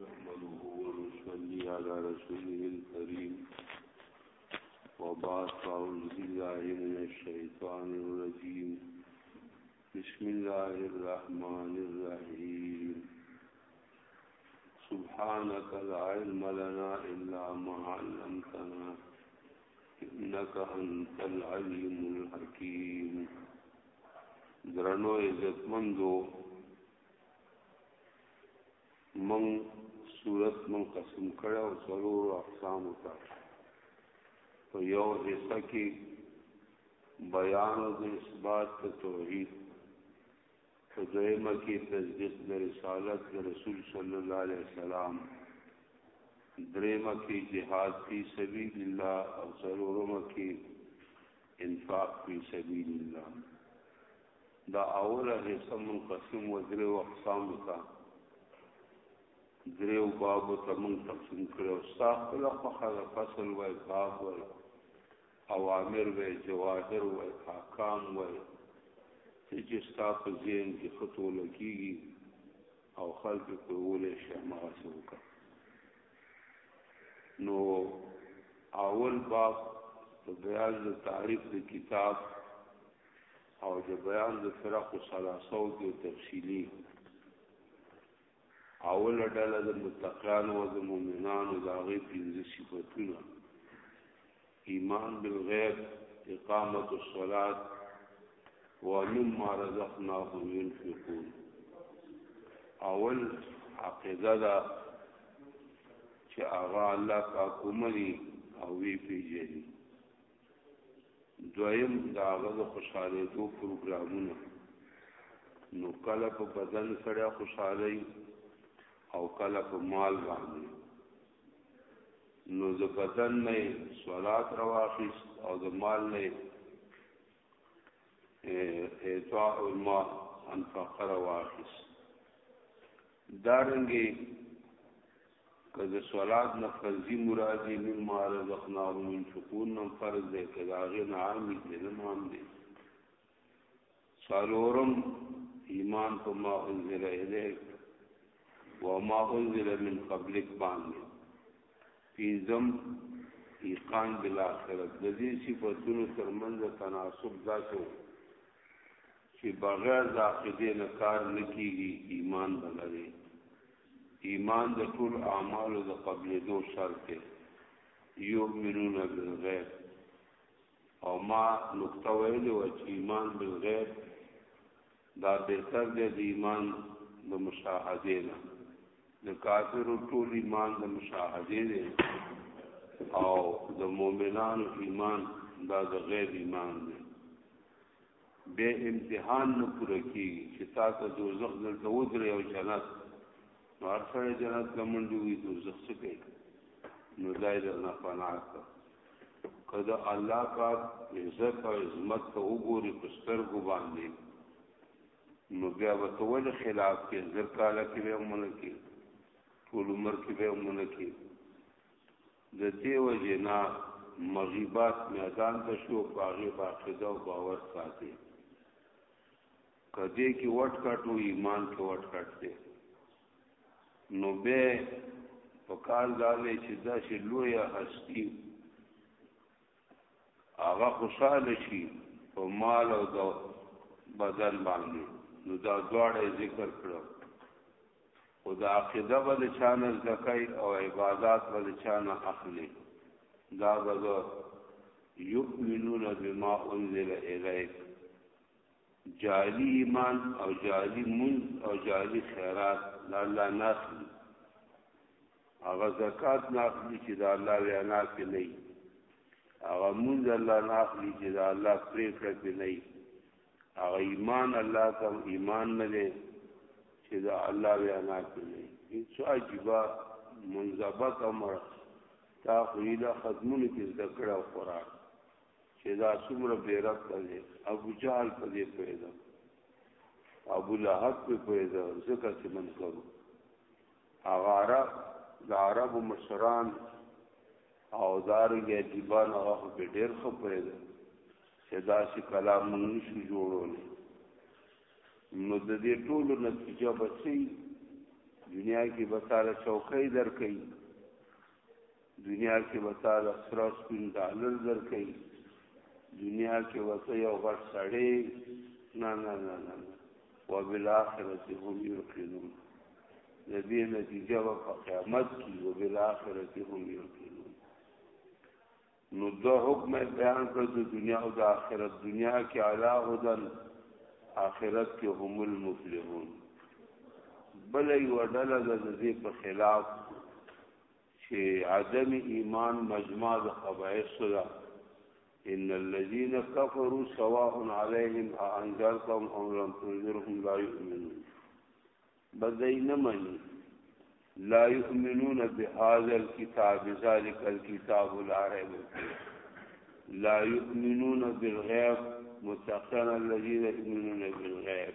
نحمده ونصلي على رسوله الكريم وبعد فأعوذ بالله من الشيطان الرجيم بسم الله الرحمن الرحيم سبحانك لا علم لنا إلا ما علمتنا إنك أنت العليم الحكيم درنو عزتمندو من صورت من قسم کړه او ضرور اقسام وکړه په یو حصہ کې بیان او د اثبات ته توحید په دویمه کې تصدیق د رسالت د رسول صلی الله علیه وسلم دریمه کې جهاد فی سبیل الله او څلورمه کې انفاق فی سبیل الله دا اوله حصہ من قسم و دریو اقسام تا دریو بابو تا من تقسیم کرو ستا خلا فخر فصل و باب و اوامر و جواهر و احکام و چې ستا په ذهن کې خطو لګيږي او خلق په ولې شمع سوکا نو اول باب بیان د تعریف د کتاب او د بیان د فرق او سلاسو د تفصیلی اول ډله د متقیان او د مؤمنانو د هغه پنځه صفاتونه ایمان بالغیب اقامت الصلاه ومما رزقناهم ينفقون اول عقیده دا چې هغه الله پاک کومري او وی پیژني دویم دا غو خوشاله دو پروګرامونه نو کله په بدن سره خوشاله او کله په مال باندې نو د بدن نه صلات رواخیس او د مال نه اعطاء الماء انفقر واخیس دارنګي که د صلات نه فرضي مرادي مما رزقناهم ينفقون نم فرض دی که د هغې نه عام دي نه عام دي څلورم ایمان په ما انزل الیک و ما انزل من قبلک باندې پینځم ایقان بالآخرت د دې صفاتونو ترمنځ تناسب داسو چې بغیر د عقیدې نه کار نه کیږي ایمان بلري ایمان د ټول اعمالو د قبلېدو شرط دی یؤمنون بالغیب او ما نقطه ویلې و چې ایمان بالغیب دا بهتر دی د ایمان د مشاهده نه د کافرو ټول ایمان د مشاهده دی او د مؤمنانو ایمان دا د غیب ایمان دی به امتحان نه پوره کیږي چې تا ته دوزخ دلته ودرې او جنت نو هر سره جنت لمنډي وي دوزخ څه کوي نو دای درنه پناه کړ کله الله پاک عزت او عظمت ته وګوري په سترګو باندې نو بیا به ته ولې خلاف کې زر کاله کې به مونږ کې ټول عمر کې به مونږ کې د دې وجه نه مغیبات میدان ته شو باغې باقاعده او باور ساتي کدی کې وټ کټو ایمان کې وټ کټ دی نو به په کال دالې چې دا شی لوی هستی هغه خوشاله شي په مال او د بدن باندې نو دا دواړه ذکر کړو او د عقیده بل چانه زکای او عبادت بل چانه اخلي دا بغو یؤمنون بما انزل الیک جعلی ایمان او جعلی منز او جعلی خیرات لا الله ناخلی هغه زکات نه اخلي چې د الله وینا کې نه وي هغه مونږ الله نه اخلي چې د الله پرېکړه کې نه وي هغه ایمان الله ته ایمان نه دی چې د الله وینا کې نه وي هیڅ عجیبه منضبط امر تا خو یې له خدمونو کې زده کړه او خوراک چې دا څومره بیرت دی ابو جهل په دې پیدا ابو لهب په پیدا ځکه چې من کوو هغه عرب د عرب مشران او دارنګه دیبان هغه په ډیر خپوی ده چې دا چې کلام نشو جوړول نو د دې ټولو نتیجه بچي دنیا کې به تعالی چوکۍ درکې دنیا کې به تا د سره او سپین ډالر درکوي دنیا کې به ته یو غټ سړی نه نه نه نه وبالآخرت هم یوقنون د دې نتیجه به په قیامت کې وبالآخرت هم یوقنون نو دو حکم بیان کړ د دنیا او د آخرت دنیا کې علا هدن آخرت کې هم المفلحون بل یو ډله د دې په خلاف چې عدم ایمان مجمع د قبایص ده ان الذين كفروا سواء عليهم انذرتم ام لم تنذرهم لا يؤمنون بذين من لا يؤمنون بهذا الكتاب ذلك الكتاب لا ريب لا يؤمنون بالغيب متقن الذين يؤمنون بالغيب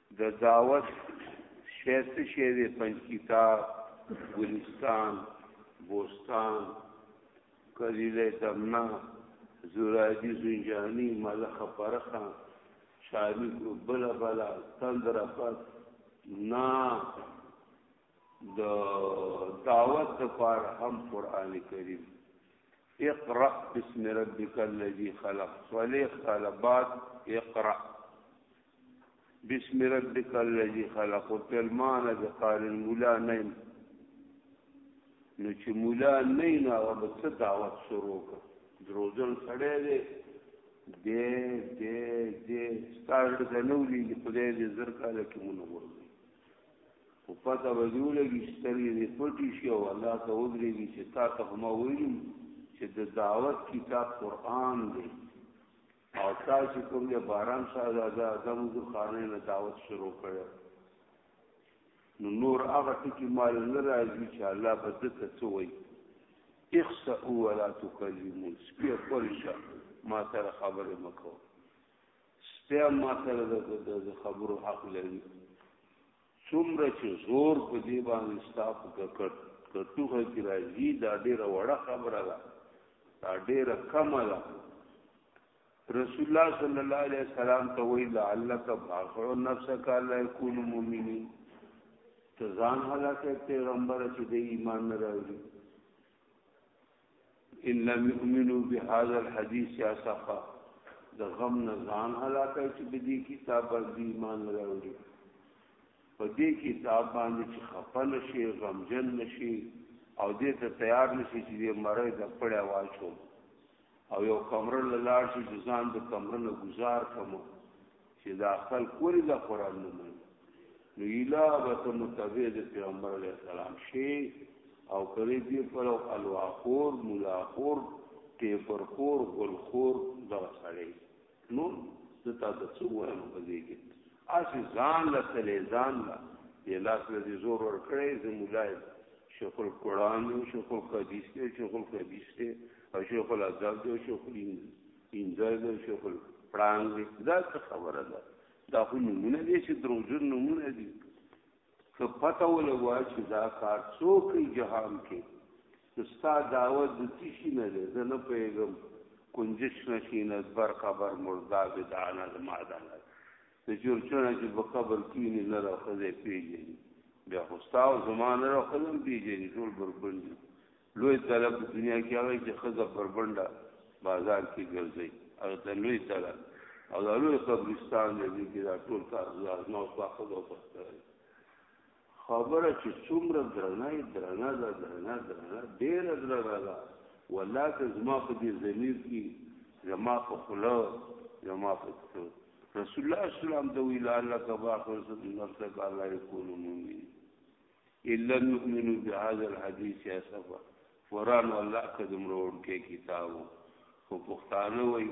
د دعوت شیست شی دی پنج کتاب گلستان بوستان کلیله دمنا زورادی زنجانی ملخ پرخا شامی بلا بلا تندر پت نا د دعوت د پار هم قران کریم اقرا بسم ربک الذی خلق صلیخ طلبات اقرا بسم ربک الذی خلق تلمان د قارن مولا نه نو چې مولا نه نه او به څه دعوت شروع کړ دروځن سړی دی دې دې دې ستاره د نولې د خدای دې زر کاله کې مونږ ورغلو او پته به دی ولګي چې سترګې دې پټې شي او الله ته ودرېږي چې تا ته ما ویلي چې د دعوت کتاب قرآن دی او تاسو کوم د باران شاهزاده اعظم خانه نه دعوت شروع کړو نو نور هغه ټکی مال نه راځي چې الله په دې ته څه وایي اخسئ ولا تکلمو سپی خورشه ما سره خبرې مکو سپی ما سره د خبرو حق لري څومره چې زور په دې باندې ستا په ګکټ ګټوخه کې راځي دا ډېره وړه خبره ده دا ډېره کمه ده رسول الله صلی الله علیه وسلم ته وی لعلک باخع نفسک لا یکون مؤمنین ته ځان هلاکه پیغمبر چې د ایمان نه راوړي ان لم يؤمنوا بهذا الحديث يا صفا د غم نه ځان هلاکه چې د دې کتاب باندې ایمان راوړي په دې کتاب باندې چې خپه نشي غمجن نشي او دې ته تیار نشي چې دې مړې د پړې واچو او یو کمره لاړ شي چې ځان د کمره نه گزار کوم چې دا خلک ولې دا قران نه مني نو اله به ته متبع د پیغمبر علی السلام شي او کړي دې پر او الواخور ملاخور ټیپر خور ګل خور دا سړی نو زتا د څو وایم په دې کې اسی ځان له تلې ځان له یې لاس له دې زور ور کړې زمولای شیخ القرآن شیخ الحدیث شیخ الحدیث او شیخ الادب شیخ الانجیل پنځه د شیخ الپړانګ دی دا څه خبره ده دا خو نمونه دی چې دروغجن نمونه دي که پته ولګوا چې دا کار څوک جهان کې ستا دعوت د تشي نه ده زه نه پیغام کنجش نشین از بر قبر مردا بدان از مادان د چورچونه چې په قبر کې نه نه راخذې پیژني بیا خوستا او زمانه راخذم پیژني ټول بربندي لوی تله په دنیا کې هغه چې خزه بربنده بازار کې ګرځي هغه ته لوی تله او دا لوی قبرستان دی کې دا ټول کار زار نو پاخه او پخته خبره چې څومره درنه درنه ده درنه درنه ډېره درنه ده والله که زما په دې ضمیر کې زما په خوله زما په رسول الله اسلام ته ویل الله تبارک وتعالى نفسه الله يكون مؤمن الا نؤمن بهذا الحديث اسفا قران والله کدم روړ کې کتابو خو پښتانه وای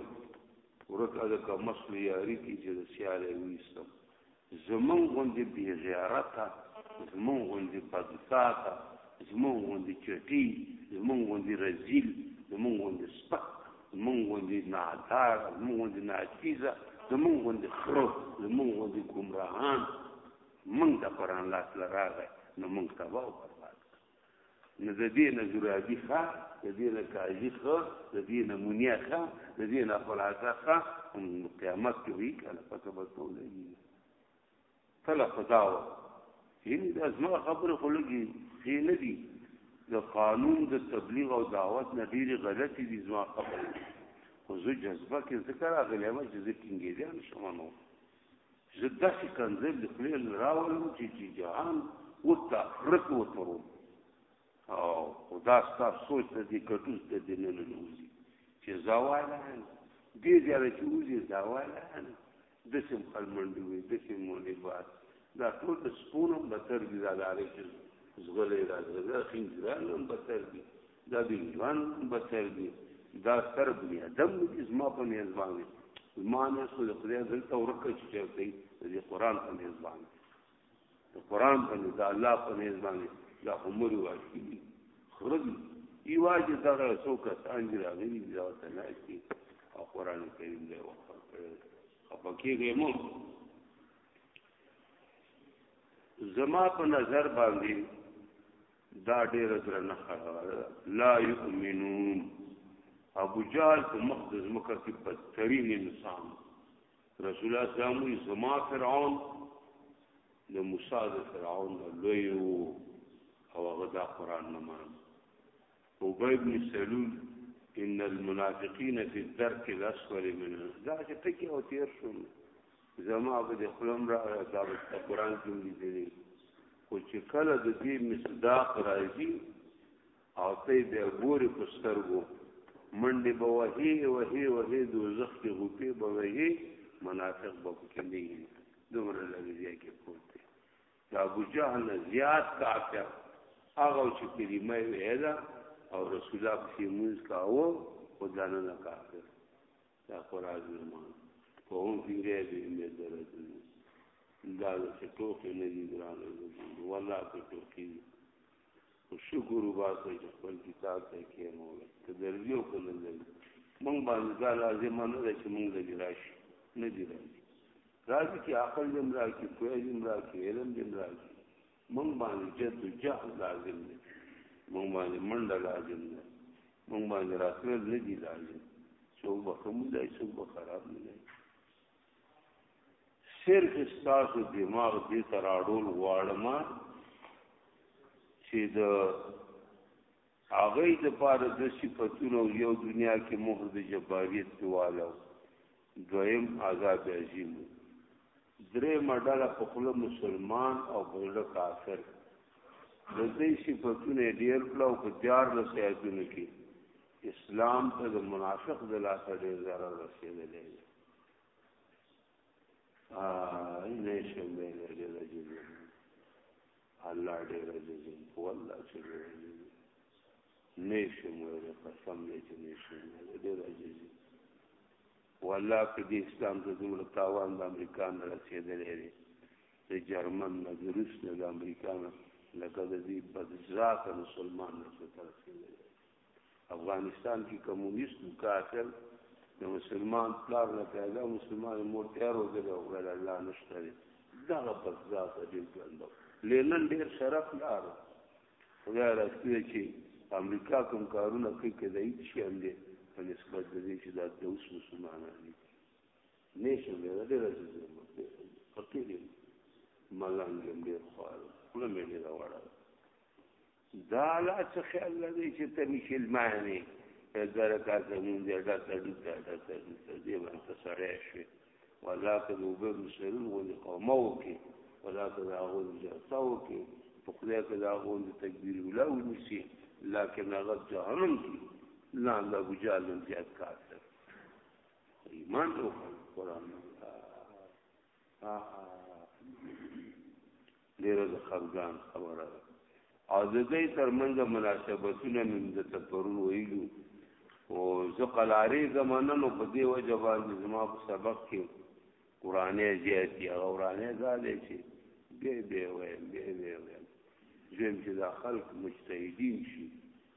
ورته د کمسل یاري کې چې د سیاله وېستم زمون غوندې بی غیرته زمون غوندې بدساته زمون غوندې چټي زمون غوندې رزیل زمون غوندې سپک زمون غوندې نادار زمون غوندې ناچیزه زمون غوندې خرو زمون غوندې ګمراهان موږ ته قران لاس له راغی نو موږ تباو برباد نه د دې نه زرابي ښه د دې نه کاجي ښه د دې نه مونیا ښه د دې نه خلاصه ښه قیامت کې وی کله پته به ټول وي کله خدا و یعنی د ازما خبره خو لګي هي نه دي د قانون د تبلیغ او دعوت نه ډېری غلطي دي ځما خبره خو زه جذبه کې ذکر اغلې ما چې ذکر کې دي نشم نو زه داسې کنځل د خولې نه راولم چې چې جهان ورته رک وترو او خدا ستا سوچ ته دې کټوز ته دې نه ننوځي چې زواله دې ځای چې وځي زواله د سم خلمنډي وي د سم مونې باد دا ټول د سپونم بتر دي دا لارې چې زغلې راځي دا خنځرانم بتر دي دا دی ځوان بسر دی دا سر بنی ادم دی زما په میزبان دی زما نه خو د خدای دلته ورکه چې چرته دی قران په میزبان دی د قران په دی دا الله په میزبان دی دا عمر واجی دی خرج ایواجه دا څو کسان دی راغلی دا ته نه شي او قران کریم دی وخت کړی خپکی ګمو زما په نظر باندې دا ډیر زره نه خړه لا یؤمنون ابو جال په مقدس مکه کې بدترین انسان رسول الله صلی الله علیه زما فرعون د موسی د فرعون لوی او هغه دا قران نه مانه ابی بن سلول ان المنافقین فی الدرک الاسفل من دا چې ټکی او تیر شو زما به د خلم را دا قرآن کې لیدلی خو چې کله د دې مصداق راځي او ته به ګوري په سترګو منډه به وهي وهي وهي دوزخ کې غوپې به وهي منافق به کې نه وي دومره لږه کې پروت دی د ابو جهل نه زیات کافر هغه چې کلمه یې ویله او رسول الله پسې مونږ کاوه خو دا نه کافر دا قرآن ایمان په هم فیره به مې درته دا چې ټوکې نه دي ګرانه والله که ټوکې او شکر وباسئ چې خپل کتاب ته کېنول که درځي او که نه درځي موږ باندې دا لازمه نه ده چې موږ لږ راشي نه دي راځي راځي چې عقل دې هم راکړي پوه دې هم راکړي علم دې هم راکړي موږ باندې جد و جهد لازم دی موږ باندې منډه لازم ده موږ باندې راتلل نه دي لازم څوک به ښه موږ دی څوک به خراب نه دی صرف ستاسو دماغ دې تراړول غواړم چې د هغه د پاره د صفاتونو یو دنیا کې مهر د جباریت دیواله دویم عذاب عظیم درې مډاله په خپل مسلمان او بل کافر د دې صفاتونه ډیر کړه او په دیار له سیادونو کې اسلام ته د منافق د لاس ډیر ضرر رسیدلی آی نشم به ډېر عجیب الله ډېر عجیب والله چې ډېر عجیب نشم ویل قسم دې چې نشم ویل ډېر عجیب والله په دې اسلام ته دومره تاوان د امریکا نه رسېدلی دی د جرمن نه د روس نه د امریکا نه لکه د دې بدذات مسلمان نه څه ته رسېدلی افغانستان کې کمونیست کافر د مسلمان پلار نه پیدا مسلمان مور ته روزل او غیر الله نشته دی دغه په ذات دې ګندو لینن ډیر شرف لار خدای راځي چې امریکا کوم کارونه کوي کې دای شي هم دې په نسبت د دې چې دا د اوس مسلمانان دي نشم دې دې راځي په کې دې ملنګ دې خوار کله مې دې راوړل دا لا څه خیال لري چې ته مسلمان یې زره کا زمون دې دا تړي دا دا تړي ته دې باندې سره شي ولا ته وګ مسلمان ولې قومو کې ولا ته دا غو جلسو کې په خله کې دا غو تکبیر ولا ونسی لکه هغه جهنم کې نه دا بجالم زیات کار ایمان او قرآن ډیره د خفګان خبره ده او د دې ترمنځ مناسبتونه موږ د تپرون ویلو او زه قلارې زمانه نو په دې وجه باندې زما په سبق کې قرانه زیاتی هغه قرانه زاده چې به به وې به به وې زم چې دا خلق مجتهدین شي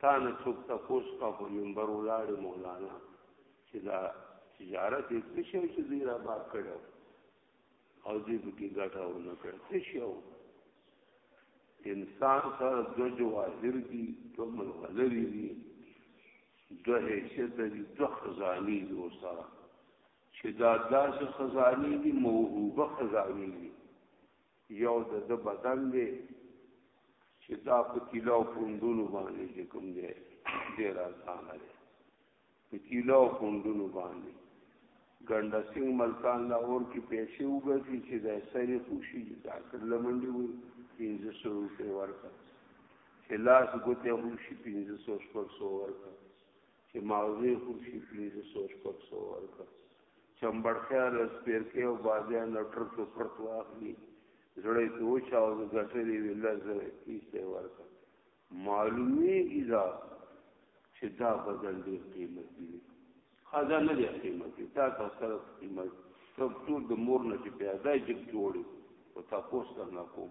تا نه څوک تپوس کا په منبر ولاړ مولانا چې دا تجارت یې څه شو چې دوی را بار کړو او دې کې ګټه و نه کړ څه شو انسان سره دو جواهر دي دو ملغلري دي دو حیثیت دي دو خزانی دي سره چې دا داسې خزانی دي موهوبه خزانی دي یو د د بدن دی چې دا په تیلا او پوندونو باندې چې کوم دی ډیر آسان دی په تیلا او پوندونو باندې ګنډه سنگ ملتان لاهور کې پیسې وګټي چې د سری خوشي دا کړل منډي وي 1500 روپے ورکړه چې لاس ګوته خوشي 1500 شپږ سو ورکړه چې ماغزه خوشي کړي د سوچ پک سو ورکړ چمبړتیا له سپیرکې او بازیا نټر کې پرت واخلي زړې ته و چا او غټلې ویل زه ایسته ورته معلومي اذا چې دا بدل دی قیمت دی خدا نه دی قیمت دی تا سره قیمت ټول د مور نه چې پیدا جګ جوړي او تاسو څنګه کوم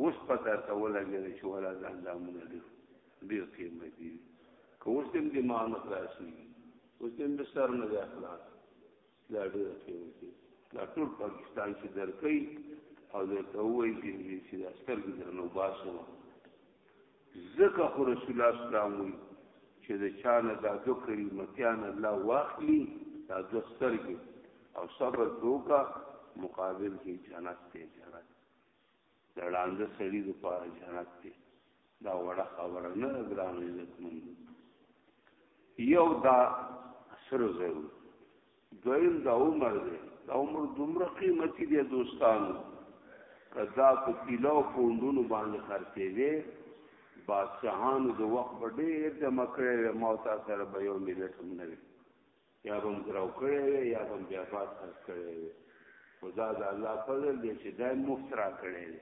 اوس پته ته ولګېده چې ولا دا اندامونه ډېر ډېر قیمتي دي که اوس دې دماغ نه خلاصېږي اوس دې د سر نه دی خلاص دا ډېر قیمتي دا ټول پاکستان چې درکوي او درته ووایي چې دا سترګې درنه وباسم ځکه خو رسول الله اسلام وایي چې د چا نه دا دو کریمتیان الله واخلي دا دو سترګې او صبر دوکا مقابل کې جنت ته جنت د ړاند سړي د پاره جنت دی دا وړه خبره نه ده ګران عزت مند یو دا سره ضرور دویم دا عمر دی دا عمر دومره قیمتي دی دوستانو کدا په کیلو پوندونو باندې خرڅې دی بادشاہانو د وخت په ډېر د مکرې موتا سره به یو ملت هم نه وي یا به مزراو کړی وي یا به بیا باد خرڅ کړی وي خو دا د الله فضل دی چې دا مفت را کړی دی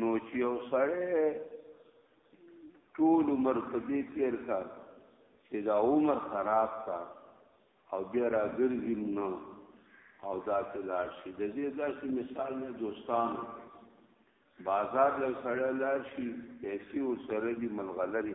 نو چې یو سړی ټول عمر په دې تېر کا چې دا عمر خراب کا او بیا را ګرځي نو او دا ته لار شي د دې داسې مثال نه دوستان بازار له سړی لار شي پیسې ورسره دي ملغلري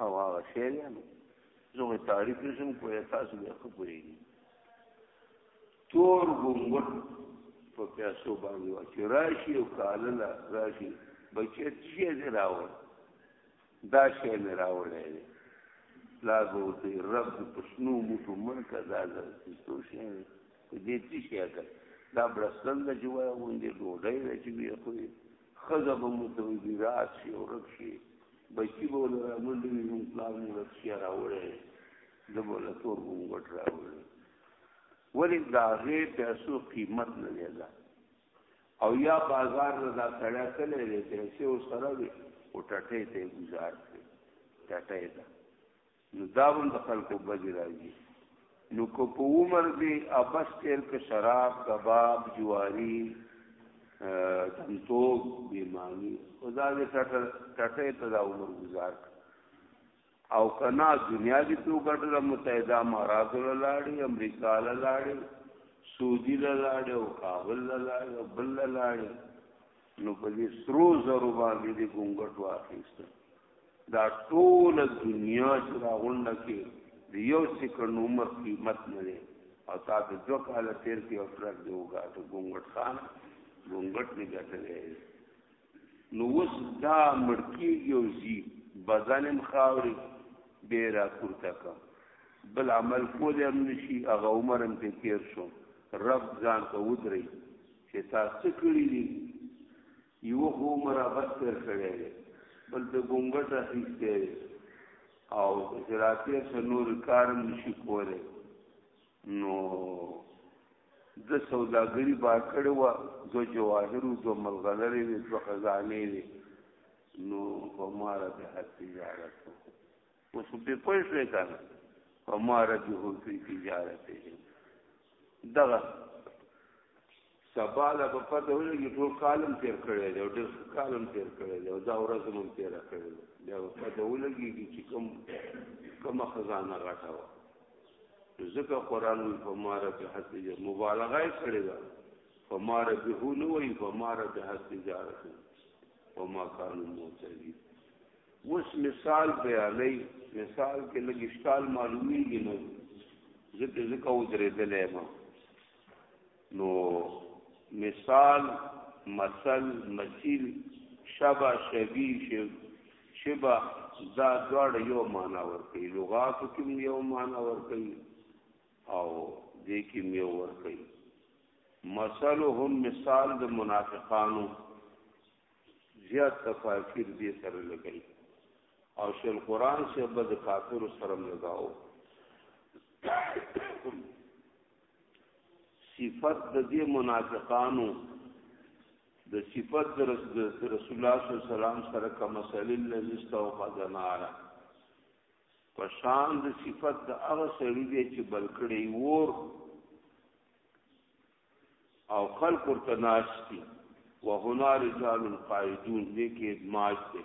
او هغه شی دی نو زه به تعریف نشم کوی تاسو به ښه پوهېږي تور ګونګټ په پیسو باندې وه چې راشي او کالله راشي بچی شی دی راوړ دا شی مې راوړی دی پلار به ورته رب د په شنو موټو مړ کړه دا د سیستو شی دی په دې څه شی کړه دا برستن ده چې وایه غوندې ډوډۍ ده چې ویې خوري ښځه به مو ته وي راس شي ورک شي بچي به له رامنډي وي مونږ پلار مو ورک شي راوړی زه به له تور مونږ غټ راوړی ولې د هغې پیسو قیمت نه دی دا او یا بازار نه دا سړی تللی دی پیسې ورسره وي او ټټۍ ته یې ګزار کړي ټټۍ ده نو دا هم د خلکو بځې راځي نو که په عمر دې ابس تیر که شراب کباب جواری تنتوب بیمانی خدا دې ټټر ټټې ته دا عمر گزار او کنا دنیا دې تو ګټره متحده امارات لاړې امریکا لاړې سعودي لاړې او کابل لاړې او بل لاړې نو په دې سرو زرو باندې دې ګونګټ واخیسته دا ټول دنیا چې دا غونډه کې د یو سکند عمر قیمت نه دی او تا د دوه کاله تیر کې او ټرک دی وګاټو ګونګټ خان ګونګټ نه ګټلې نو اوس دا مړکی یو زی بدنم خاوري ډیر پورته کا بل عمل کول هم نشي هغه عمر هم ته تیر شو رب ځان ته ودري چې تاسو کړی دي یوه خو عمر عبس تیر کړی دی بل د ګونګټ اخیستی دی او د زراعتي سره نور کار نشي کولی نو د سوداګري بار کړی وه دو جواهرو دو ملغلرې وې دو خزانې وې نو فماره به هر تجارت اوس به پوه شوې که نه فماره به هر تجارت دغه سبا لا په پته ولګي ټول کالم تیر کړی دی او ډېر کالم تیر کړی دی او دا ورځ مونږ تیر کړی دی بیا په پته ولګي چې کوم کوم خزانه غټه و ځکه قران وی په ماره کې حتی مبالغه کړی دا په ماره به هو نه وی په ماره به حتی جارت او ما کانو موتلی اوس مثال بیانې مثال کې لږ اشکال معلومیږي نه ځکه ځکه ودرېدلې ما نو مثال مثل مثیل شبا شبی شب شبا دا دواړه یو معنا ورکوي لغاتو کې یو معنا ورکوي او دې کې یو ورکوي مثلهم مثال د منافقانو زیات تفاکر دې سره لګي او شل قران سے بد کافر سره لگاو صفت د دې منافقانو د صفت د رسول الله صلی الله علیه وسلم سره کوم مسئل الذي استوقد نارا پشان د صفت د هغه سړي دی چې بلکړی ور او خلق ورته ناشتي وهنا رجال قائدون دې کې ادماج دی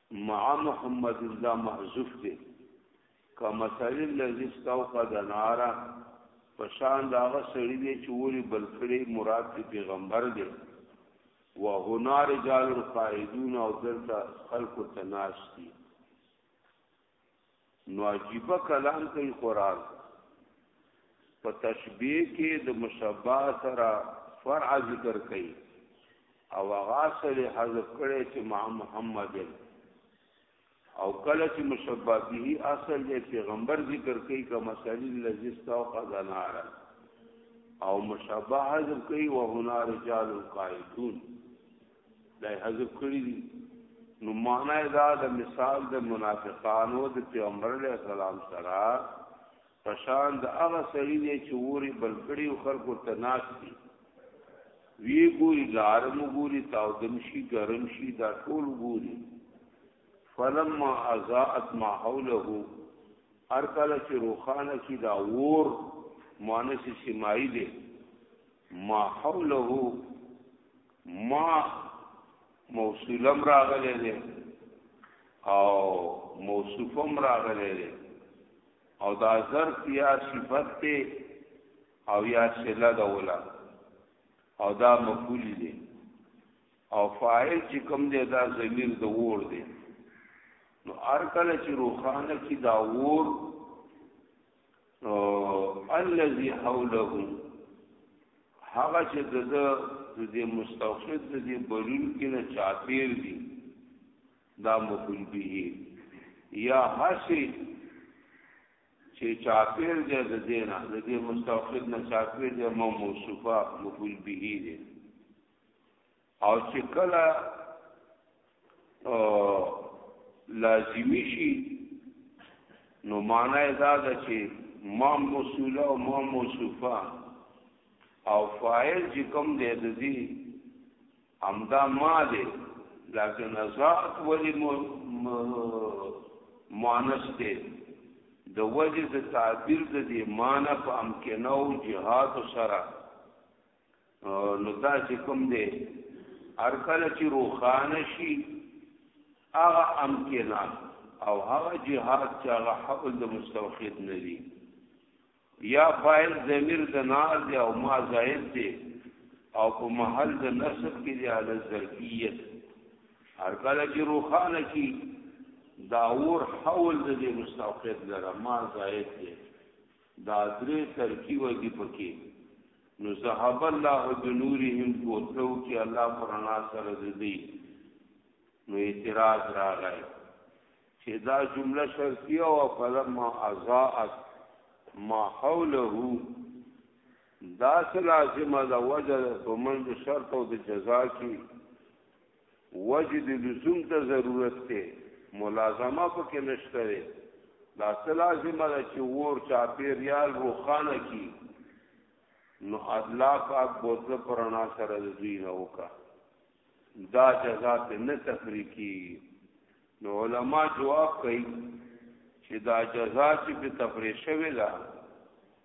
مع محمد دا محذوف دی که مثال الذي استوقد نارا پشان دا غ سړی دی چې وری بل کړي مراد دی پیغمبر دی و هنا رجال القائدون او دلته خلق تناش دي نو عجیب کلام کوي قران په تشبیه کې د مشبہ سره فرع ذکر کوي او هغه سره حذف کړي چې مع محمد او کله چې مشبہ به اصل یې پیغمبر ذکر کوي کما صلی الذی استوقد نار او مشبہ حذف کوي وهنا رجال قائدون دا حذف کړی دي نو معنا دا د مثال د منافقانو د پیغمبر علی السلام سره پشان د هغه سړي دی چې ووري بلکړي او خلکو ته ناس دي وی ګوري لارم ګوري تاودم شي ګرم شي دا ټول ګوري فلما ازاعت ما حوله ارکل چې روخانه کی دا وور مؤنث سماعي دی ما حوله ما موصولم راغلی دی او موصوفم راغلی دی او دا ظرف یا صفت دی او یا صله ده ولا او دا مفعول دی او فاعل چې کوم دی دا ضمیر د وور دی نو ار کله چې روخانه کې دا وور او الذي حوله هغه چې د دې مستوفد د دې بلون کې نه چاپیر دي دا مفعول به یا هسي چې چاپیر دې د دې نه د دې مستوفد نه چاپیر دې مو موصوفه مفعول به دي او چې کله لازمی شي نو معنی دا ده چې ما موصوله او ما موصوفه او فاعل چې کوم دی د دې همدا ما دی لکه نزاعت ولی مؤنث دی د وجه د تعبیر د دې معنی په امکنو جهاد سره نو دا چې کوم دی هر کله چې روخانه شي هغه امکنا او هغه جهاد چې هغه حول د مستوخید نه دی یا فاعل ضمیر د نار دی او ما زائد دی او په محل د نصب کې دی علی ظرفیت هر کله چې روخانه شي دا اور حول د مستوخید لره ما زائد دی دا درې ترکیب دي پکې نو ذهب الله بنورهم کوتلو کې الله پرانا سره زدي نو اعتراض راغی چې دا جمله شرطیه او فلما اضاءت ما حوله دا لازمه ده وجه په منځ شرط او د جزا کې وجه د لزوم ته ضرورت ته ملازمه پکې نشته دی دا څه لازمه ده چې ور چاپیر یال روخانه کی نو الله پاک بوتل پرانا سره د دوی نه وکا دا جزا ته نه تفریقی نو علما جواب کوي چې دا جزا چې په تفریق شوی ده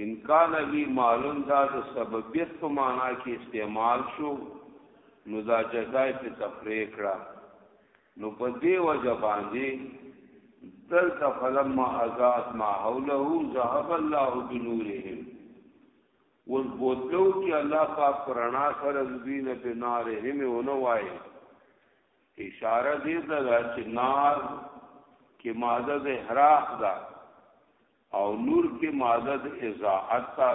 ان کان لی مال دا د سببیت په معنا کې استعمال شو نو دا جزای په تفریق کړه نو په دې وجه باندې دلته فلما ازاد ما حوله ذهب الله بنورهم ول بوتلو کې الله پاک پرانا سره دین په نارهم ونه وای اشاره دې ده چې نار کې ماده د حراق ده او نور کې ماده د ازاحت تا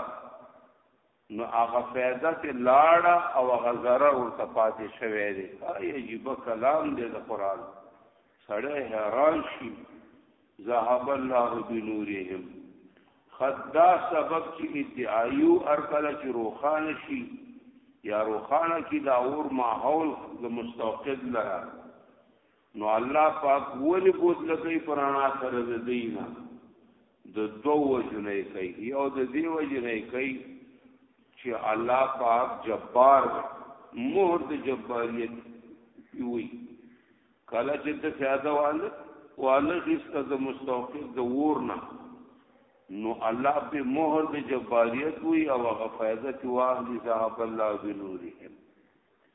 نو هغه فائدہ ته لاړه او هغه ضرر ورته پاتې شوی دی ای عجیب کلام دی د قران سړی حیران شي ذهب الله بنورهم خدا سبب چې ادعایو ارکل چې روخان شي یا روخانه کې دا اور ماحول د مستوقد لره نو الله پاک ولی بود لګی پرانا سره د دینا د دو وجنه کوي او د دی وجنه کوي چې الله پاک جبار مهر د جباریت وی کله چې ته ساده واله واله غسته د مستوقف د ورنا نو الله په مهر د جباریت وی او هغه فائدہ چې واهلی ذهب الله بنورهم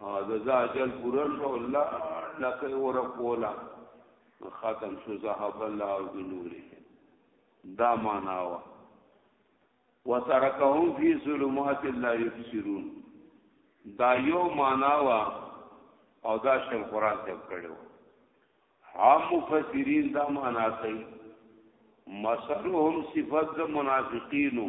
او د زاجل پوره شو الله لکه ور کولا ختم شو ذهب الله او بنوره دا معنا وا وترکهم فی ظلمات لا یبصرون دا یو معنا وا او دا شل قران ته کړو عام مفسرین دا معنا کوي مثلهم صفات د منافقینو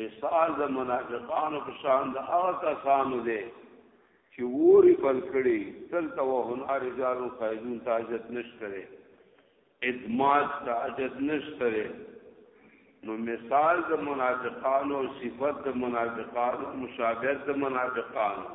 مثال د منافقانو په شان د هغه کسانو دی چې ووري بل کړي تل ته وهنا رجال قائدون تاجت نشته ادمات تاجت نشته نو مثال د منافقانو صفت د منافقانو مشابهت د منافقانو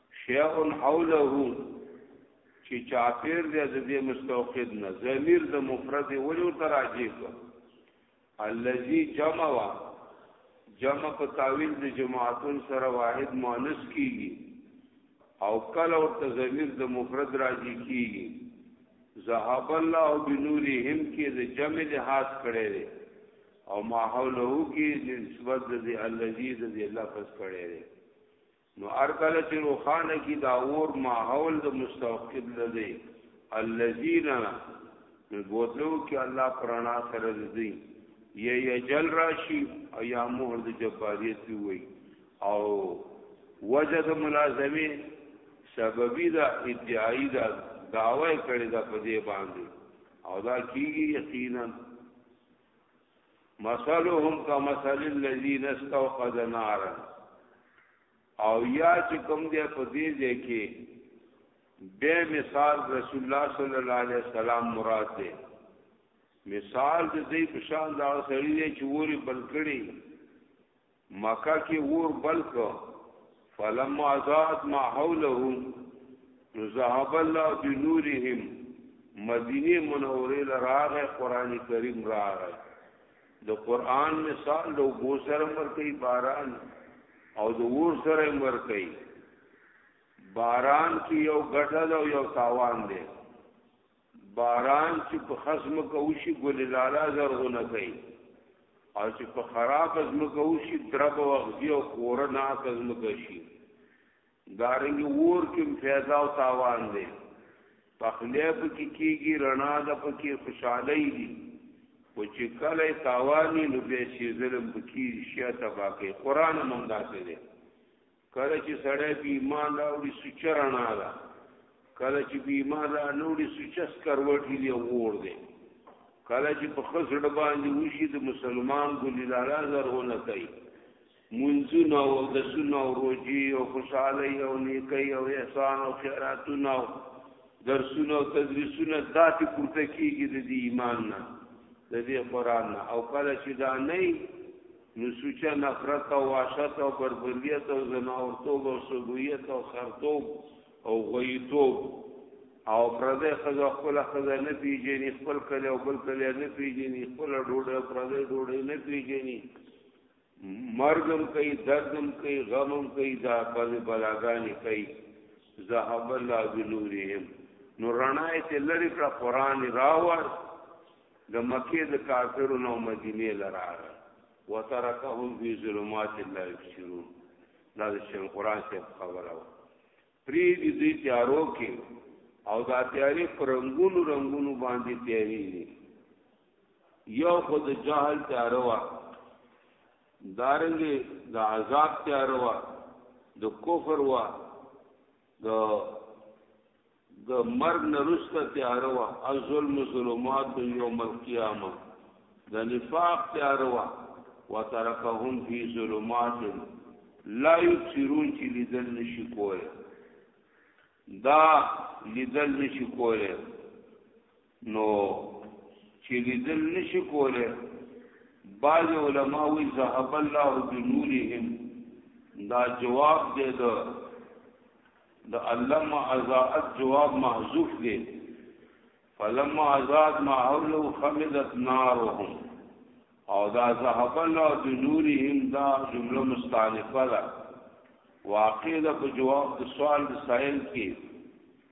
شیء حوله چې چاپیر دی د دې مستوقد نه ضمیر د مفرد ولو تراجی کو الذي جمع وا جمع په تعویل د جماعتون سره واحد مؤنث کیږي او کله او ته ضمیر د مفرد راځي کیږي ذهب الله بنورهم کې د جمع لحاظ کړي دي او ما حوله کې نسبت د الذي د لفظ کړي دي نو هر کله چې روخانه کی دا اور ماحول د مستوقد لدی الذین نو بوتلو کې الله پرانا سره دی یا یجل راشی او یا مهر د جباریت وی او وجد ملازمه سببی دا ادعای دا دعوی کړی دا په دې باندې او دا کیږي یقینا مثلهم کمثل الذين استوقد نارا او یا چې کوم دی په دې ځای کې به مثال رسول الله صلی الله علیه وسلم مراد دی مثال د دې په شان دا سړی دی چې وری بلکړي مکه کې ور بل کو فلما ذات ما حولهم نو ذهب الله بنورهم مدینه منوره لراغه قران کریم راغه د قران مثال لو بو سره مر کوي باران او د ور سره مر کوي باران کې یو غټه او یو تاوان دی باران چې په خصم کوشي ګل لالا زرغونه کوي او چې په خراب ازم کوشي درب وغزي او کورنا ازم کوشي دارنګ ور کې فیضا او تاوان دی پخلې په کې کېږي رڼا د پکې خوشحالي دي او چې کله تاواني نو به شي ظلم پکې شي تبا کې قران هم داسې دی کله چې سړی به ایمان راوړي سوچه رڼا ده کله چې به ایمان را نوړي سوچه سکروټي دی وور دی کله چې په خسړ باندې وشي د مسلمان ګلی لالا زرونه کوي منځونه او د سنو او روجي او خوشحالي او نیکي او احسان او خیراتونه او درسونه او تدریسونه ذاتي پورته کیږي د ایمان نه د دې قران نه او کله چې دا نه نو سوچه نفرت او واشت او بربریت او زناورتوب او سبویت او خرتوب او غیتوب او پردې خزه خپل خزه نه پیژني خپل کله او بل کله نه پیژني خپل ډوډۍ پردې ډوډۍ نه پیژني مرګم کوي دردم کوي غمم کوي دا بل بلاګانې کوي ذهب الله بنورهم نو رڼا ته لری کړه قران راوړ د مکې د کافرو نه مدینې لراغه وترکهم فی ظلمات لا یبصرون دا د شیخ قران څخه خبره و پری دې دې تیارو کې او دا تیارې پرنګونو رنگونو باندې تیارې دي یو خود جهل تیارو وا دارنګې د دا عذاب تیارو وا د کفر وا د د مرګ نه رسته تیاره وه الظلم ظلمات یوم القیامه د نفاق تیاره وه وترکهم فی ظلمات لا یبصرون چې لیدل نشي کوی دا لیدل نشي کوی نو چې لیدل نشي کوله بعض علما وی ذهب الله بنورهم دا جواب دی دا د علامه ازاعت جواب محذوف دی فلما ازاد ما حوله خمدت نارهم او دا ذهب الله بنورهم دا جمله مستانفه ده واقع ده په جواب د سوال د سائل کې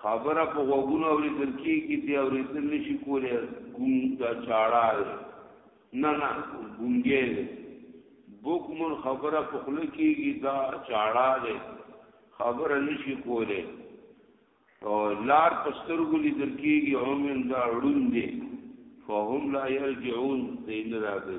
خبره په غوګونو اوریدل کیږي دی اوریدل نشي کولای ګون دا چاړه نه نه ګونګې بوکمن خبره په خله کیږي دا چاړه ده خبره نشي کولای او لار پسترګو لیدل کیږي هم دا ړوند دي فهم لا يرجعون دین راځي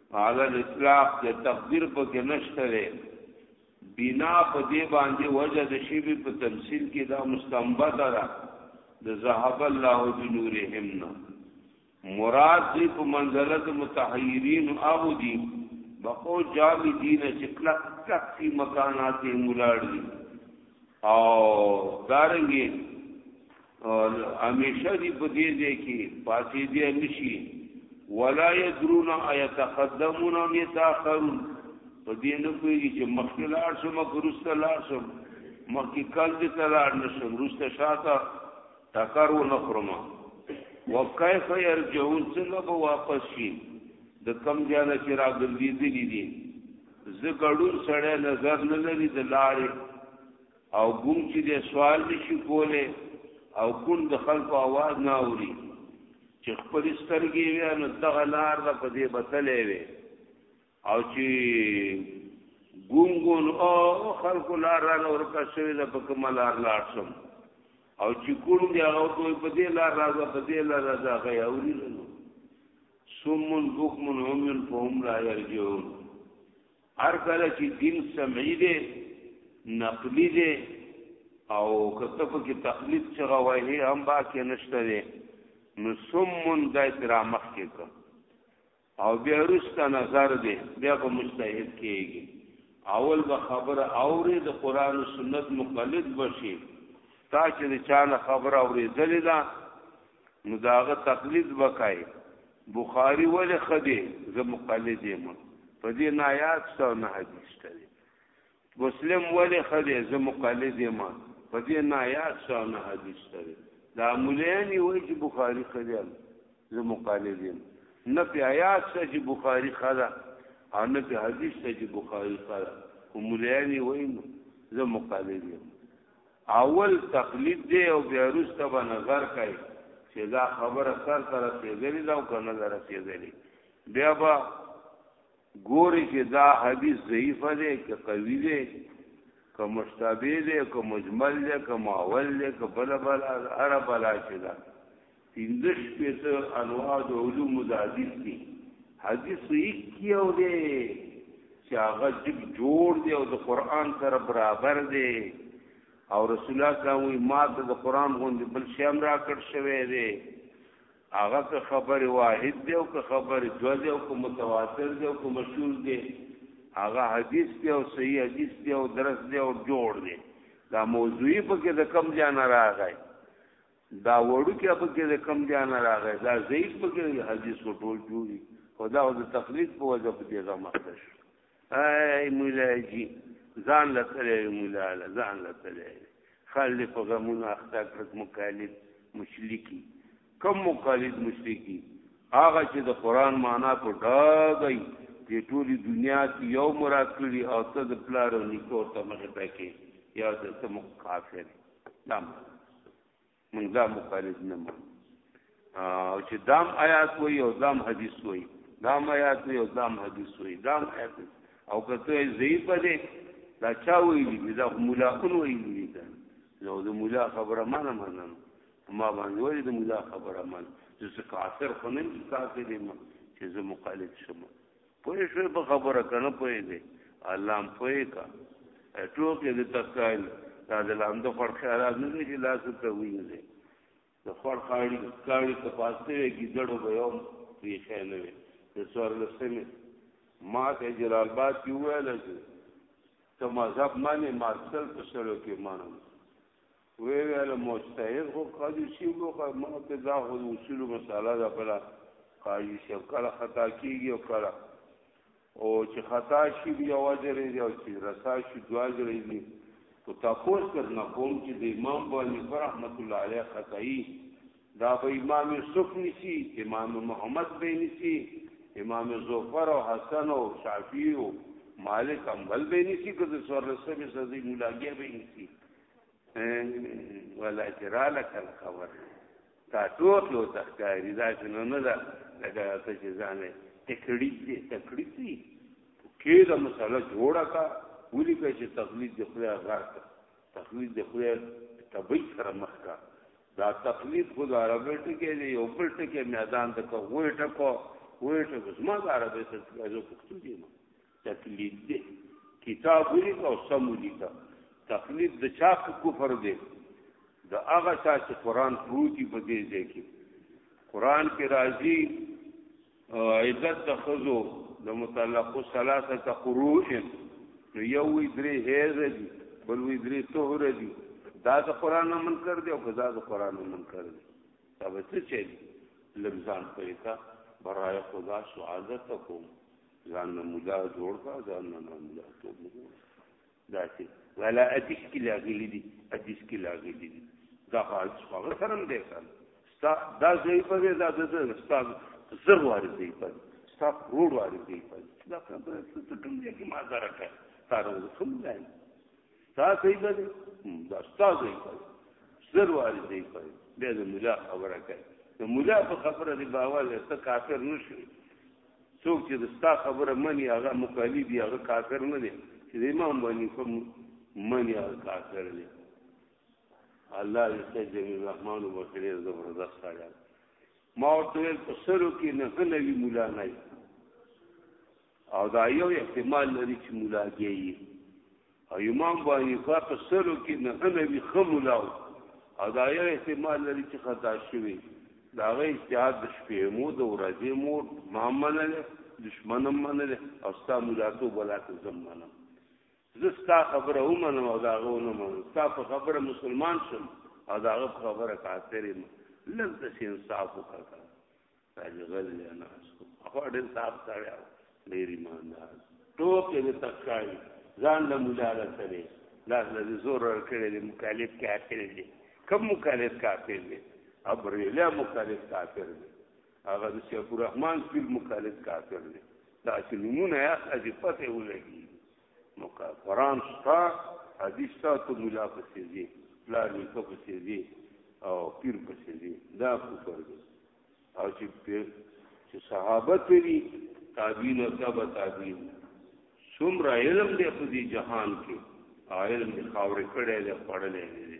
هغه اطلاق د تقدیر په کې نشته دی بنا په دې باندې وجه د شی په تمثيل کې دا مستنبط ده د ذهب الله بنورهم نه مراد دې په منزله متحیرین او دي بقو جام دین چې کلک کلک فی مکانات مولاړي او دارنګي همیشه دی په دې ځای کې پاتې دی نشي ولا يدرون ايتقدمون ام يتاخرون په دې نه کوي چې مخکې لاړ شم ورسته لاړ شم مخکې کال دې تلار نشم ورسته شاته ټکر و نه خورم وکيف يرجعون څنګه به واپس شي د کم ځای نه چې راګرځېدلي دي زه ګړون سړی نظر نه لري د لارې او ګونګ چې د سوال نشي کوله او کون د خلکو आवाज نه اوري چې خپل سترګې وي نو دغه لار د په دې بتلې وي او چې ګونګون او خلکو لار را نور کا شوی د په کومه لار لاړ شم او چې کون دی هغه دوی په دې لار راځه په دې لار راځه غي اوري نو سمون بوکمن هم فهم لا يرجون هر کله چې دین سمعي دی نقلی دی او کته په کې تقلید چغه وایي هم با کې نشته دی نو سمون د درامخ کې او بیا رسته نظر دی بیا به مجتهد کېږي اول به خبره اوري د قران او سنت مقلد بشي تا چې د چانه خبره اورېدلې ده نو داغه تقلید وکای بخاری ولې خدي زه مقلد یم په دې نایات څو نه حدیث ته مسلم ولې خدي زه مقلد یم په دې نایات څو نه حدیث ته دا مولانی وایي چې بخاری خدي زه مقلد یم نه په آیات چې بخاری خدا او نه په حدیث چې بخاری خدا کوم مولانی وایي زه مقلد یم اول تقلید دی او بیا وروسته به نظر کوي چې دا خبره سر ته رسېدلې ده او که نه ده رسېدلې بیا به ګوري چې دا حدیث ضعیف دی که قوي دی که مشتبه دی که مجمل دی که معول دی که بل بل هر بلا چې ده پنځه شپېته انواع د علومو د حدیث دي حدیث یک کیو دی چې هغه جګ جوړ دی او د قران سره برابر دی او رسول الله صلی الله علیه ما ته د قران غوندې بل شی هم راکړ شوی دی هغه که خبر واحد دی او که خبر دو دی او که متواتر دی او که مشهور دی هغه حدیث دی او صحیح حدیث دی او درس دی او جوړ دی دا موضوعی په کې د کم ځان راغی دا وړوکی په کې د کم دی نه راغی دا ضعیف په کې حدیث کو ټول جوړي خدا او د تقلید په وجه په دې غمخته شو اي مولا جی ځان له تلې مولا له ځان له تلې خل په غمونو اخته کړ مقالد مشرکی کم مقالد مشرکی هغه چې د قران معنا په ډاګي چې ټولي دنیا کې یو مراد کړی او ته د پلار او نیکو ته مخه پکې یا د سم کافر دا موږ دا مخالف نه مو او چې دام آیات وي او دام حدیث وي دام آیات وي او دام حدیث وي دام آیات او کته ضعیف دی دا چا ویلی دا مولا اون ویلی دا نو د مولا خبره ما نه منم ما باندې وایي د مولا خبره من چې کافر خو نه کافر ما چې زه مخالف شوم پوه شوې په خبره کنه پوهېږي الله هم پوهې کا ټوکې د تکایل دا د لاندو خړ خیالات نه دي چې لاس ته وینځي د خړ خاړي کاړي ته پاسته وي ګیدړو به یو پری خینه وي د څوار لسمه ما ته جلال آباد کې ویل چې ته مذهب معنی مارسل په سره کې مانم وی ویل مجتهد خو قاضی شي کو ما ته دا خو اصول مساله ده بلا قاضی شي کله خطا کیږي او کله او چې خطا شي بیا وجرې دی او چې رسا شي دوا جرې دی او تاسو کرنا کوم چې د امام باندې رحمت الله علیه خدای دا به امام یوسف نسی امام محمد به نسی امام زوفر او حسن او شافعی او مالک امبل به نسی کده سور رسمه سزي مولاګي به نسی ولا جراله کل خبر دا ټول یو تخکاری دا شنو نه ده لکه ته چې ځان تکړی دې تکړی دې کې دا مسله جوړه کا ولي کې چې تقلید د خدای غرق تقلید د خدای تبعی سره مخ کا دا تقلید خود عربی ټکی دی یو بل ټکی میدان ته کو وې ټکو وې ټکو زما عربی ته ځو پښتو دی نو تقلید دی کتاب ولیک او سم ولیک تقلید د چا په کفر دی د هغه چا چې قران پروتي په دې ځای کې قران کې راځي عدت د خزو د مطلق ثلاثه قروء نو یو وی درې هیز دي بل وی درې طهر دي دا د قران من کر دی او دا د قران من کر دی دا به څه چي لمزان پېکا برای خدا سعادت کوم ځان نه مولا جوړ کا ځان نه مولا توب جوړ دا چې ولا ادیس کې لاغلي دي ادیس کې لاغلي دي دا خالص هغه سره دی سره ستا دا ځای په دې دا د ستا زر واري دی په ستا روډ واري دی په دا څه څه کوم دي کې ما زره کړ تاسو څنګه ستا ځای به دی دا ستا ځای به دی زر واري ځای به دی بیا د مولا خبره کوي د مولا په خبره دی باور دی ته کافر نه شي څوک چې د ستا خبره مني هغه مقالي دی هغه کافر نه دی چې د امام باندې کوم مني هغه کافر دی الله دې ته جمیل الرحمن وبخیر زبردست سره ما ورته په سرو کې نه نوی مولا نه او دا یو احتمال لري چې مولا دی او امام باندې په سلو کې نه انوي خمولاو او دا یو احتمال لري چې خطا شوی دا غي اجتهاد د شپې مو د ورځې مو ما منل دشمنم منل او ستا مولاتو بلاته زم منم زه ستا خبره ومنم او دا غو نه منم ستا په خبره مسلمان شم او دا غو خبره کافر یم لږ د انصاف وکړه راځغل دی نه خو ډېر صاحب سره ډېر ایماندار ټوکې د تکای ځان له مولا له سره لاس له زور ور کړې دي مخالف کافر دي کم مخالف کافر دي ابریلا مخالف کافر دي هغه د شیخ الرحمن پیر مخالف کافر دي دا چې نمونه یا اجي پته ولګي نو که قران شتا حدیث شتا ته مولا پسې ځي پلار نیکه پسې ځي او پیر پسې ځي دا کفر دی او چې پیر چې صحابه تیری تابعین او تبع تابعین څومره علم دی په دې جهان کې علم دی خاورې کړی دی پړلې دی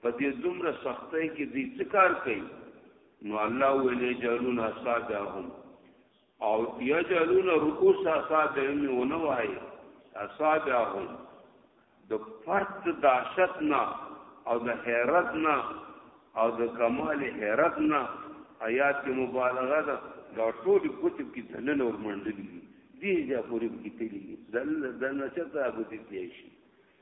په دې دومره سختۍ کې دې څه کار کوي نو الله ویلې جلون اصابهم او یجلون رؤوس اصابهم ونه وای اصابهم د فرد داشت نه او د حیرت نه او د کمال حیرت نه آیات مبالغه ده دا ټول کتب کې دنن اور منډلې دي دې ځا پورې کې تللی دل دنه چته ابو دې شي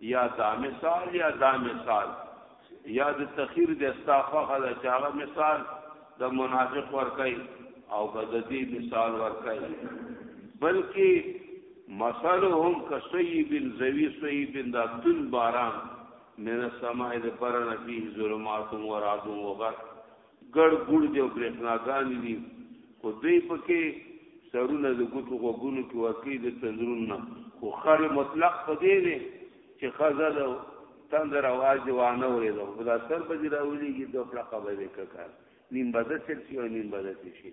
یا دا مثال یا دا مثال یا د تخیر د استافه غل چاغه مثال د منافق ورکای او بددی مثال ورکای بلکې مثلهم کسیب زوی سیب دا تن باران من السماء د برن فيه ظلمات و رعد و برق ګړ ګړ دی او برېښناګانې دي خو دوی پکې سرونه د ګوتو غوګونو کې ورکی د تندرون نه خو خر مطلق په دې دی چې خزه د تندر اواز دی وانه ورې ده خدا سر به دی راولېږي دوه پړقه به دی ککار نیم بده سر شي او نیم بده شي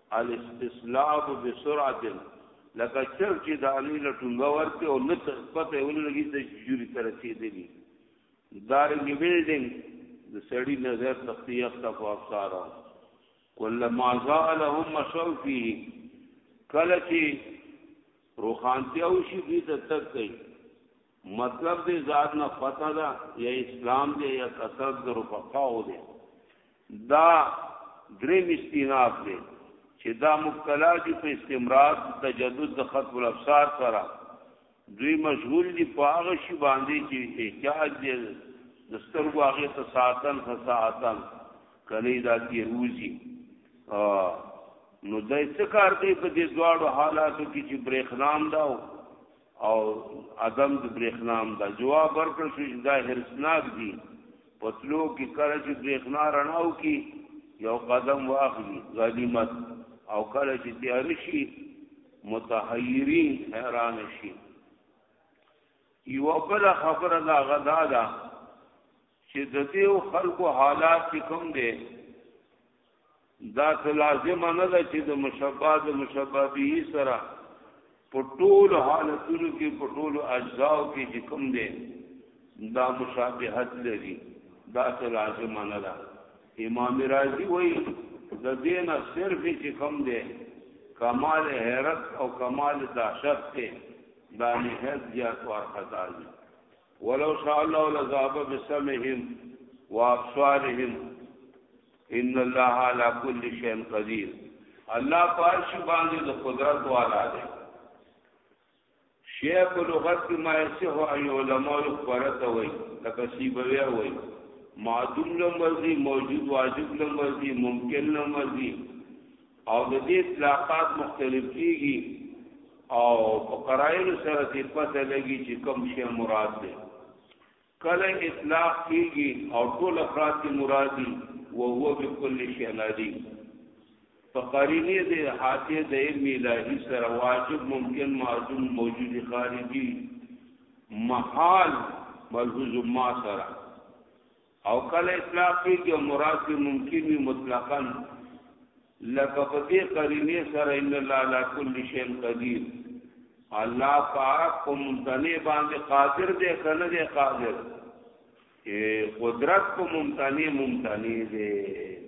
الاستصلاب بسرعت لکه چر چې د علی له ټنګه ورته او نه پته یې ولګي چې جوړی تر رسیدلی دارنګ بلډینګ د سړی نظر تختیخ تا په افسار کله ما زالهم مشو فيه کله چې روخانتیا وشي دې ته تک کوي مطلب دې ذات نه پتا ده یا اسلام دې یا کثرت د رفقاو دې دا درې مستیناف دې چې دا مبتلا دي په استمرار تجدد د خط الابصار سره دوی مشغول دي په هغه شی باندې چې احتیاج دې د سترګو هغه ته ساتن فساعتن کله دا کې روزي نو دای څه کار کوي په دې دواړو حالاتو کې چې برېخنام داو او عدم د برېښنام دا جواب ورکړ شو چې دا هرسناک دي پتلو کې کله چې برېښنا رڼاو کې یو قدم واخلي غنیمت او کله چې تیار شي متحیرین حیران شي یو بل خبره دا غدا ده چې د دې خلکو حالات کوم دي دا څه لازم نه ده چې د مشبہ د مشبہ به سره په ټول حالتونو کې په ټول اجزاو کې چې کوم دی دا مشابهت لري دا څه لازم نه ده امام رازی وایي د دین صرف چې کوم دی کمال حیرت او کمال دهشت ته دا نهایت زیات ورختا دي ولو شاء الله لذهب بسمهم وابصارهم ان الله على كل شيء قدير الله پارش باندې د قدرت والا دی شیء په لغت کې ما یسه او علماء خبرت وای لکه سی بوي وای معدوم لمرزي موجود واجب لمرزي ممکن لمرزي او د دې اطلاقات مختلف کیږي او په قرائن سره دې پته لګي چې کوم شی مراد دی کله اطلاق کیږي او ټول افراد کې مراد دي او هو بكل شی علي په قرینه دې حاته د علم الهي سره واجب ممکن معلوم موجود خارجي محال ملحوظ ما سره او کله اطلاق کیږي او مراد به ممکن وي مطلقاً لکه په دې قرینه سره ان الله علی کل شیء قدیر الله پاک په ممتنع باندې قادر دی کنه دی قادر چې قدرت په ممتنع ممتنع دی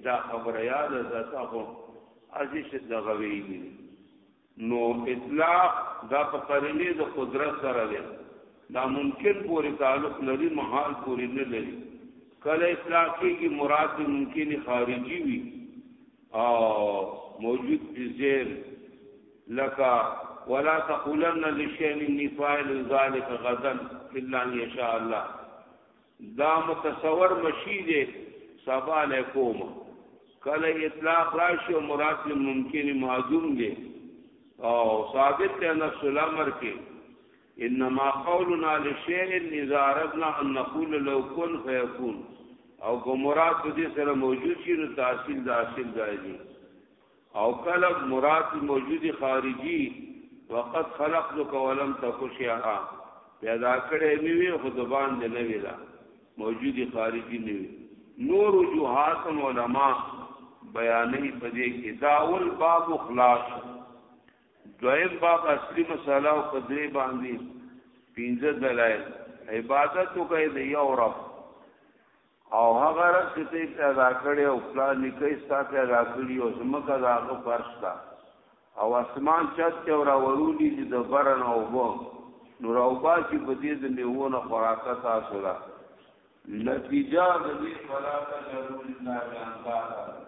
دا خبره یاد ده تاسو ازي شد غوي دي نو اطلاق دا په قرینې د قدرت سره دی دا ممکن پورې تعلق لري محال پورې نه لري کله اطلاق کېږي مراد ممکن خارجي وي او موجود په ذهن لکه ولا تقولن لشيء اني فاعل ذلك غدا الا ان يشاء الله دا متصور مشی دی صفا له کوم کله اطلاق راشي او مراد له ممکن معدوم دی او ثابت ته نفس الامر کې انما قولنا لشيء اذا اردنا ان نقول لو كن فيكون او کو مراد دې سره موجود شي نو تحصیل د حاصل دی او کله مراد موجودی خارجی وقد خلقتک ولم تکشها پیدا کړې مې وي خود باندې نه وی دا موجودی خارجی نه وی نور وجوهات علماء بیانې په دې کې داول باب خلاص دویم باب اصلي مساله او قدرې باندې پنځه دلایل عبادت کوي د یو رب او هغه رب چې ته پیدا کړې او پلان یې کوي ستا پیدا کړي او زمکه د هغه فرش ده او اسمان چت ته را ورولي چې د برن او وو نو راوبا چې په دې د میوونه خوراکه تاسو ده نتیجه د دې فلا تجربه لله جانتا